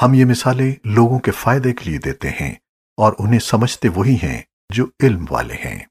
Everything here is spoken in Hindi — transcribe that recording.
हम ये मिसालें लोगों के फ़ायदे के लिए देते हैं और उन्हें समझते वही हैं जो इल्म वाले हैं।